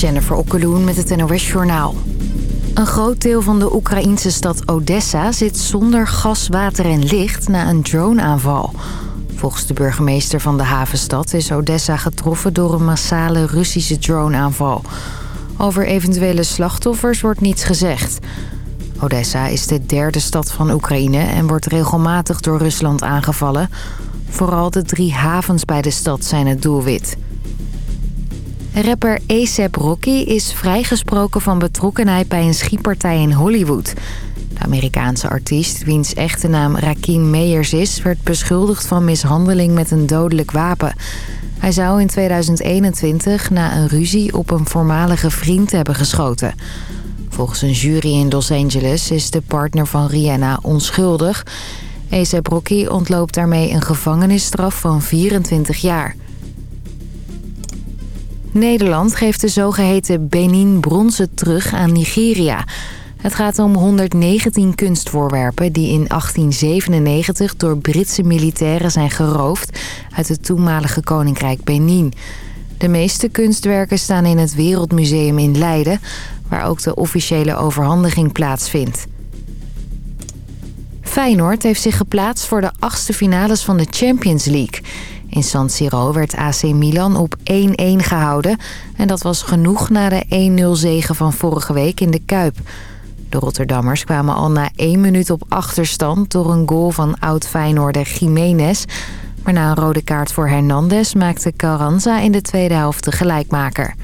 Jennifer Okkeloen met het NOS Journaal. Een groot deel van de Oekraïnse stad Odessa zit zonder gas, water en licht na een droneaanval. Volgens de burgemeester van de havenstad is Odessa getroffen door een massale Russische droneaanval. Over eventuele slachtoffers wordt niets gezegd. Odessa is de derde stad van Oekraïne en wordt regelmatig door Rusland aangevallen. Vooral de drie havens bij de stad zijn het doelwit. Rapper A$AP Rocky is vrijgesproken van betrokkenheid bij een schietpartij in Hollywood. De Amerikaanse artiest, wiens echte naam Rakim Meyers is... werd beschuldigd van mishandeling met een dodelijk wapen. Hij zou in 2021 na een ruzie op een voormalige vriend hebben geschoten. Volgens een jury in Los Angeles is de partner van Rihanna onschuldig. A$AP Rocky ontloopt daarmee een gevangenisstraf van 24 jaar... Nederland geeft de zogeheten Benin bronzen terug aan Nigeria. Het gaat om 119 kunstvoorwerpen die in 1897 door Britse militairen zijn geroofd uit het toenmalige koninkrijk Benin. De meeste kunstwerken staan in het Wereldmuseum in Leiden, waar ook de officiële overhandiging plaatsvindt. Feyenoord heeft zich geplaatst voor de achtste finales van de Champions League. In San Siro werd AC Milan op 1-1 gehouden. En dat was genoeg na de 1-0 zege van vorige week in de Kuip. De Rotterdammers kwamen al na 1 minuut op achterstand... door een goal van oud-Feyenoorder Jiménez. Maar na een rode kaart voor Hernandez maakte Carranza in de tweede helft de gelijkmaker.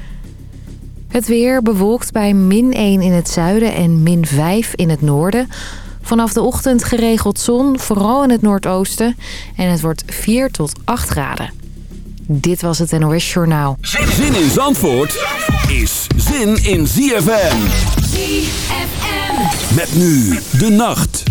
Het weer bewolkt bij min 1 in het zuiden en min 5 in het noorden... Vanaf de ochtend geregeld zon, vooral in het noordoosten. En het wordt 4 tot 8 graden. Dit was het NOS Journaal. Zin in Zandvoort is zin in ZFM. ZFM. Met nu de nacht.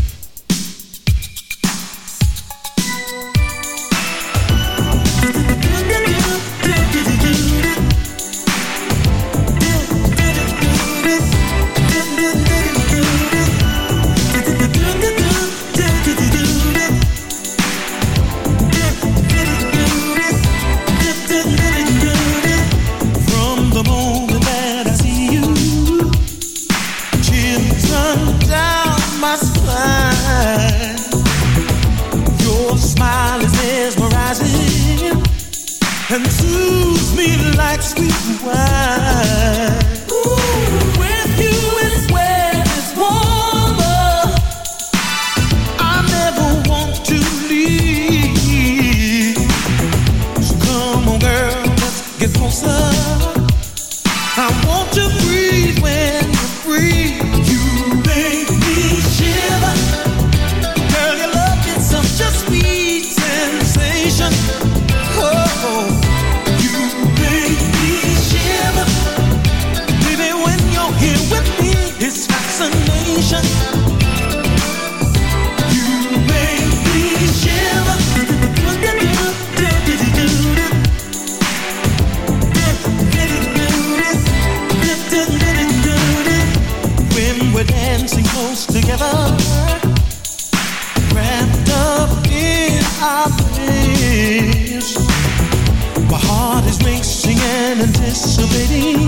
Anticipating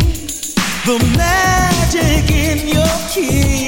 the magic in your kiss.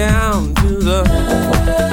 down to the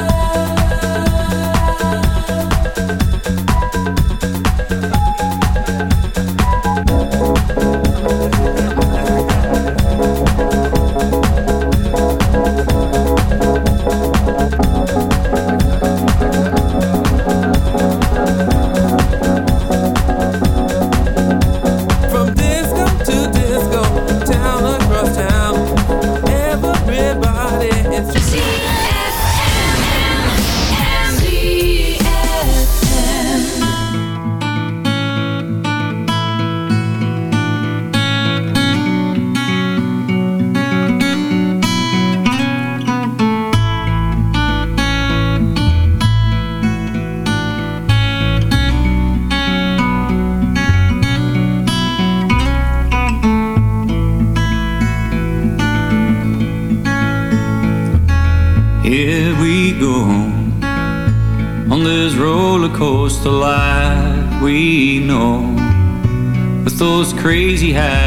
crazy high.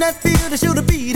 that field, I should have been.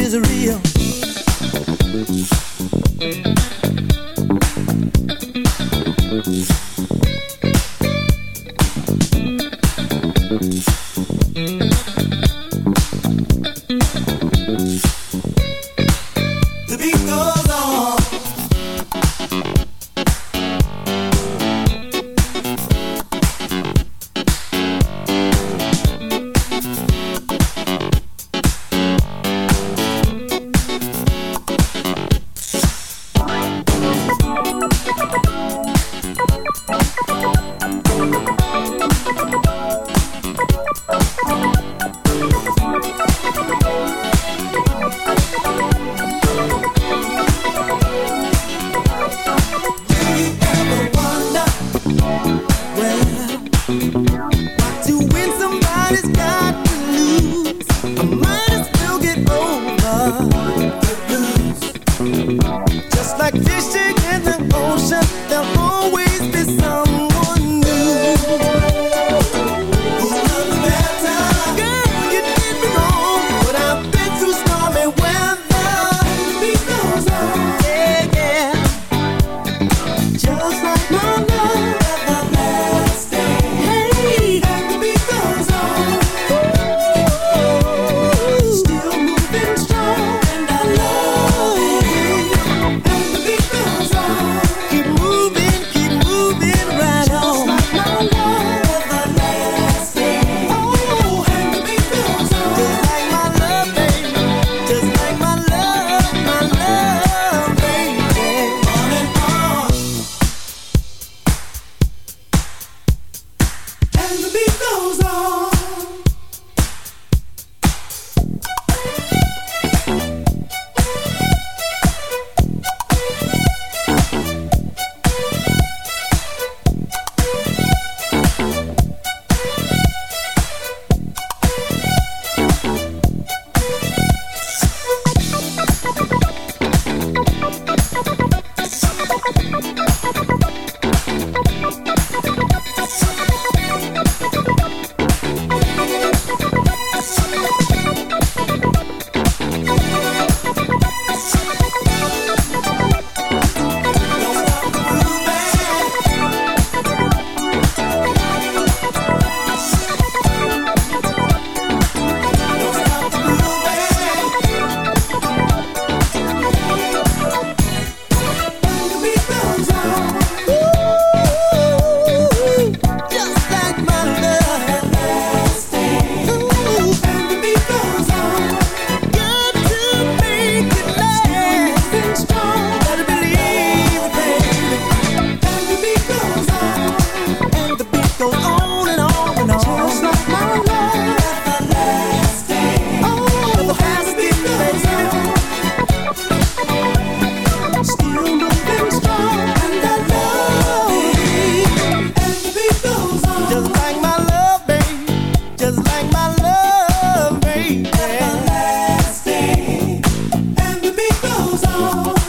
Oh.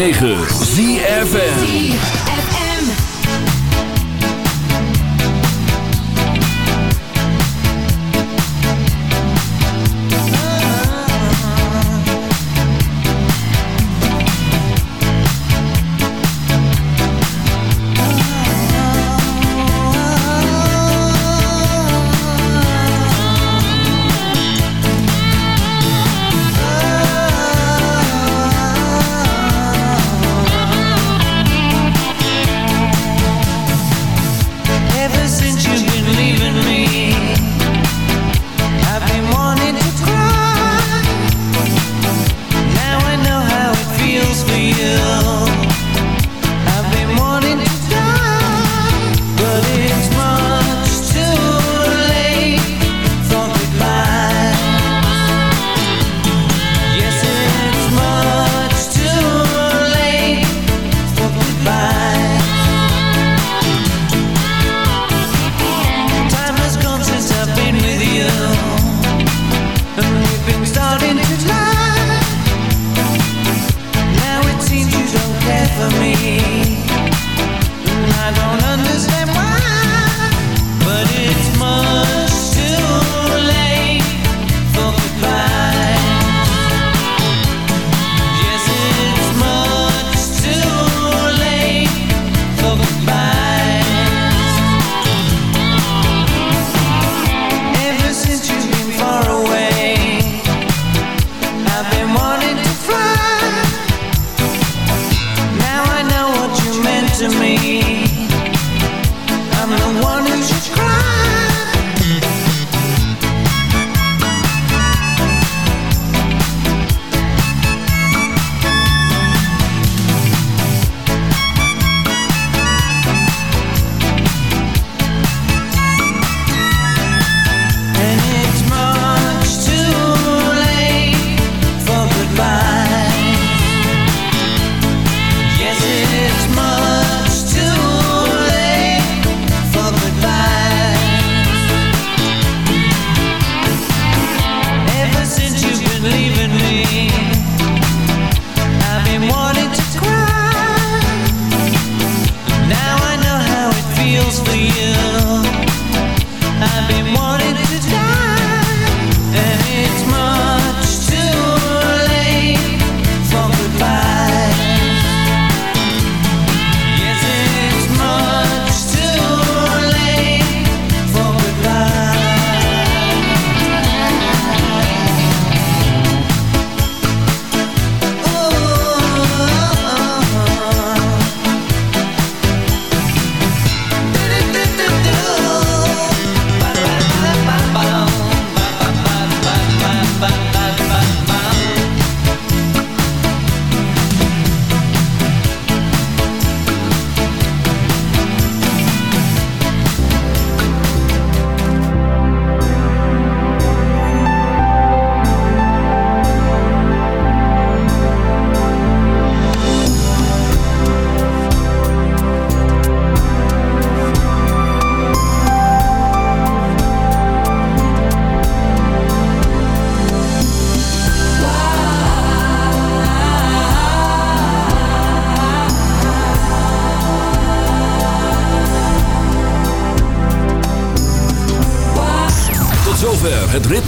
9.